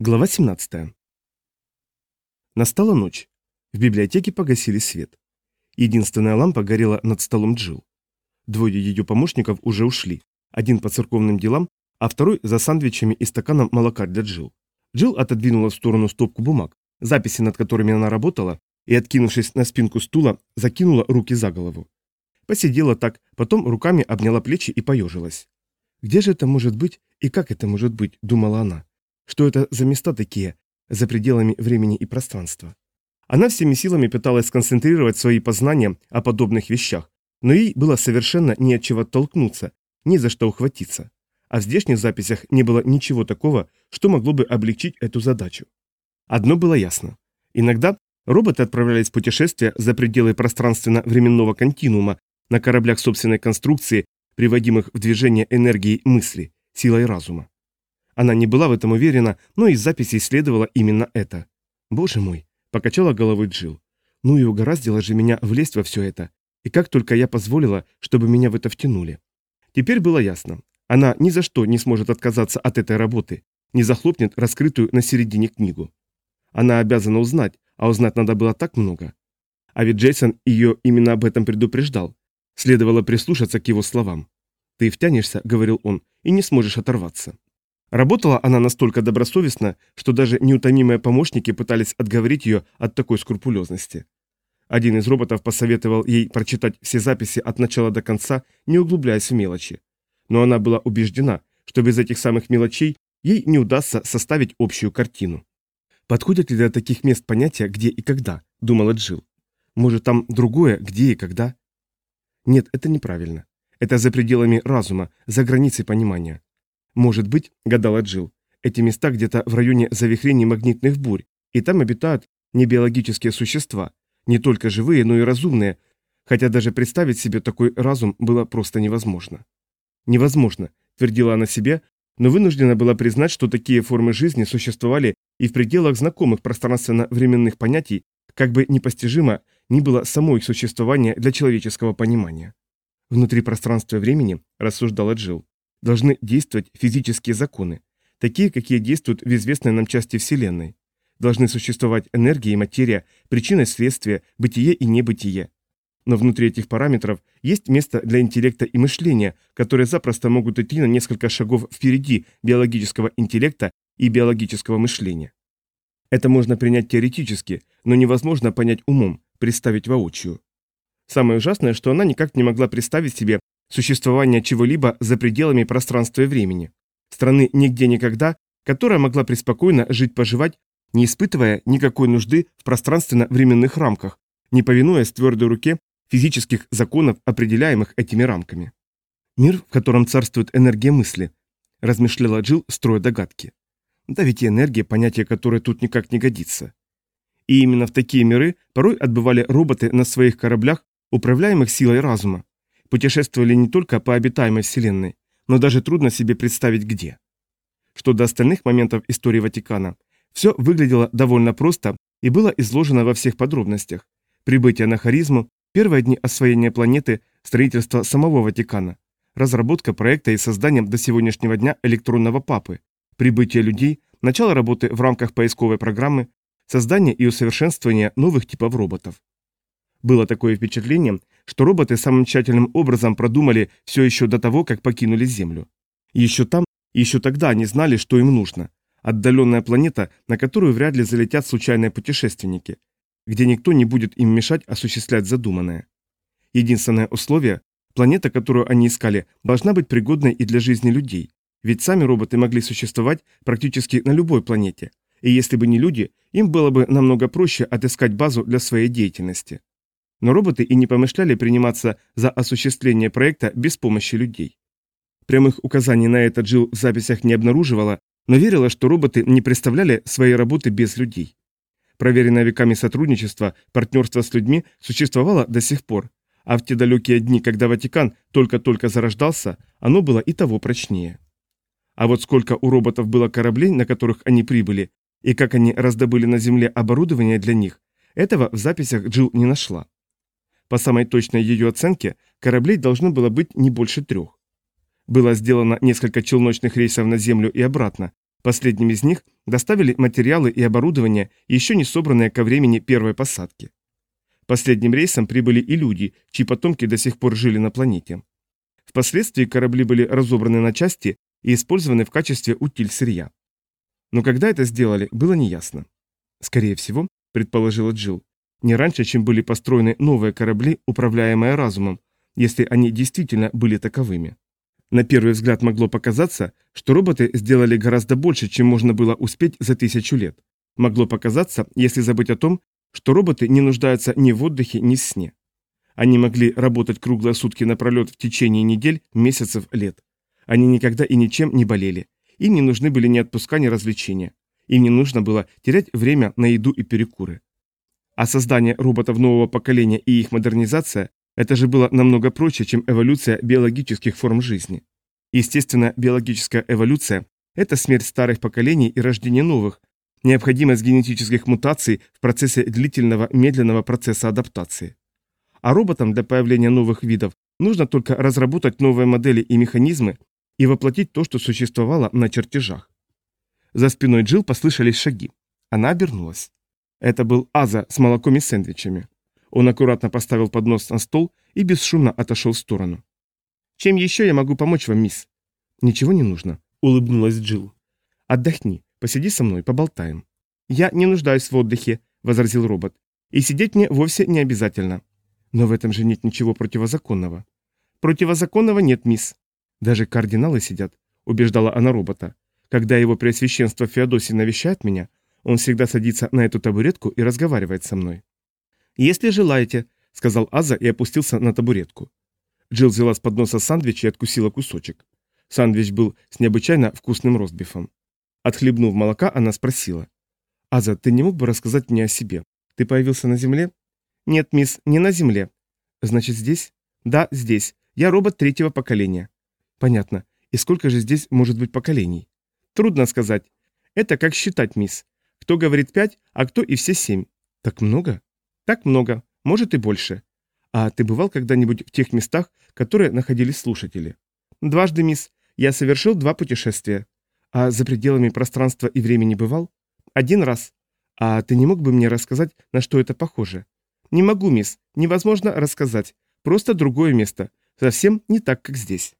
Глава 17. Настала ночь. В библиотеке погасили свет. Единственная лампа горела над столом Джил. Двое ее помощников уже ушли. Один по церковным делам, а второй за сандвичами и стаканом молока для Джил. Джил отодвинула в сторону стопку бумаг, записи над которыми она работала, и, откинувшись на спинку стула, закинула руки за голову. Посидела так, потом руками обняла плечи и поежилась. «Где же это может быть и как это может быть?» – думала она. Что это за места такие, за пределами времени и пространства? Она всеми силами пыталась сконцентрировать свои познания о подобных вещах, но ей было совершенно не от чего оттолкнуться, ни за что ухватиться. А в здешних записях не было ничего такого, что могло бы облегчить эту задачу. Одно было ясно. Иногда роботы отправлялись в путешествия за пределы пространственно-временного континуума на кораблях собственной конструкции, приводимых в движение энергией мысли, силой разума. Она не была в этом уверена, но из записей следовало именно это. «Боже мой!» – покачала головой Джил. «Ну и угораздило же меня влезть во все это. И как только я позволила, чтобы меня в это втянули». Теперь было ясно. Она ни за что не сможет отказаться от этой работы, не захлопнет раскрытую на середине книгу. Она обязана узнать, а узнать надо было так много. А ведь Джейсон ее именно об этом предупреждал. Следовало прислушаться к его словам. «Ты втянешься», — говорил он, — «и не сможешь оторваться». Работала она настолько добросовестно, что даже неутомимые помощники пытались отговорить ее от такой скрупулезности. Один из роботов посоветовал ей прочитать все записи от начала до конца, не углубляясь в мелочи. Но она была убеждена, что без этих самых мелочей ей не удастся составить общую картину. «Подходят ли для таких мест понятия «где» и «когда», — думала Джил. «Может, там другое «где» и «когда»?» Нет, это неправильно. Это за пределами разума, за границей понимания. Может быть, гадала Джил, эти места где-то в районе завихрений магнитных бурь, и там обитают не биологические существа, не только живые, но и разумные, хотя даже представить себе такой разум было просто невозможно. Невозможно, твердила она себе, но вынуждена была признать, что такие формы жизни существовали и в пределах знакомых пространственно-временных понятий, как бы непостижимо ни было само их существование для человеческого понимания. Внутри пространства и времени, рассуждала Джилл, должны действовать физические законы, такие, какие действуют в известной нам части Вселенной. Должны существовать энергия и материя, причина и следствие, бытие и небытие. Но внутри этих параметров есть место для интеллекта и мышления, которые запросто могут идти на несколько шагов впереди биологического интеллекта и биологического мышления. Это можно принять теоретически, но невозможно понять умом, представить воочию. Самое ужасное, что она никак не могла представить себе существование чего-либо за пределами пространства и времени, страны нигде никогда, которая могла преспокойно жить-поживать, не испытывая никакой нужды в пространственно-временных рамках, не повинуясь твердой руке физических законов, определяемых этими рамками. Мир, в котором царствует энергия мысли, размышляла Джилл, строя догадки. Да ведь и энергия, понятие которой тут никак не годится. И именно в такие миры порой отбывали роботы на своих кораблях, управляемых силой разума, путешествовали не только по обитаемой Вселенной, но даже трудно себе представить где. Что до остальных моментов истории Ватикана, все выглядело довольно просто и было изложено во всех подробностях. Прибытие на харизму, первые дни освоения планеты, строительство самого Ватикана, разработка проекта и создание до сегодняшнего дня электронного папы, прибытие людей, начало работы в рамках поисковой программы, создание и усовершенствование новых типов роботов. Было такое впечатление, что роботы самым тщательным образом продумали все еще до того, как покинули Землю. Еще там, еще тогда они знали, что им нужно. Отдаленная планета, на которую вряд ли залетят случайные путешественники, где никто не будет им мешать осуществлять задуманное. Единственное условие – планета, которую они искали, должна быть пригодной и для жизни людей, ведь сами роботы могли существовать практически на любой планете, и если бы не люди, им было бы намного проще отыскать базу для своей деятельности. Но роботы и не помышляли приниматься за осуществление проекта без помощи людей. Прямых указаний на это Джилл в записях не обнаруживала, но верила, что роботы не представляли своей работы без людей. Проверенное веками сотрудничество, партнерство с людьми существовало до сих пор, а в те далекие дни, когда Ватикан только-только зарождался, оно было и того прочнее. А вот сколько у роботов было кораблей, на которых они прибыли, и как они раздобыли на Земле оборудование для них, этого в записях Джилл не нашла. По самой точной ее оценке, кораблей должно было быть не больше трех. Было сделано несколько челночных рейсов на Землю и обратно, Последним из них доставили материалы и оборудование, еще не собранные ко времени первой посадки. Последним рейсом прибыли и люди, чьи потомки до сих пор жили на планете. Впоследствии корабли были разобраны на части и использованы в качестве утиль сырья. Но когда это сделали, было неясно. Скорее всего, предположила Джилл, не раньше, чем были построены новые корабли, управляемые разумом, если они действительно были таковыми. На первый взгляд могло показаться, что роботы сделали гораздо больше, чем можно было успеть за тысячу лет. Могло показаться, если забыть о том, что роботы не нуждаются ни в отдыхе, ни в сне. Они могли работать круглые сутки напролет в течение недель, месяцев, лет. Они никогда и ничем не болели. Им не нужны были ни отпуска, ни развлечения. Им не нужно было терять время на еду и перекуры. А создание роботов нового поколения и их модернизация – это же было намного проще, чем эволюция биологических форм жизни. Естественно, биологическая эволюция – это смерть старых поколений и рождение новых, необходимость генетических мутаций в процессе длительного медленного процесса адаптации. А роботам для появления новых видов нужно только разработать новые модели и механизмы и воплотить то, что существовало на чертежах. За спиной Джилл послышались шаги. Она обернулась. Это был Аза с молоком и сэндвичами. Он аккуратно поставил поднос на стол и бесшумно отошел в сторону. «Чем еще я могу помочь вам, мисс?» «Ничего не нужно», — улыбнулась Джилл. «Отдохни, посиди со мной, поболтаем». «Я не нуждаюсь в отдыхе», — возразил робот. «И сидеть мне вовсе не обязательно». «Но в этом же нет ничего противозаконного». «Противозаконного нет, мисс». «Даже кардиналы сидят», — убеждала она робота. «Когда его преосвященство Феодосий навещает меня, он всегда садится на эту табуретку и разговаривает со мной. «Если желаете», — сказал Аза и опустился на табуретку. Джилл взяла с подноса сандвич и откусила кусочек. Сандвич был с необычайно вкусным ростбифом. Отхлебнув молока, она спросила. «Аза, ты не мог бы рассказать мне о себе? Ты появился на Земле?» «Нет, мисс, не на Земле». «Значит, здесь?» «Да, здесь. Я робот третьего поколения». «Понятно. И сколько же здесь может быть поколений?» «Трудно сказать. Это как считать, мисс. Кто говорит пять, а кто и все семь. Так много? Так много. Может и больше. А ты бывал когда-нибудь в тех местах, которые находились слушатели? Дважды, мисс. Я совершил два путешествия. А за пределами пространства и времени бывал? Один раз. А ты не мог бы мне рассказать, на что это похоже? Не могу, мисс. Невозможно рассказать. Просто другое место. Совсем не так, как здесь.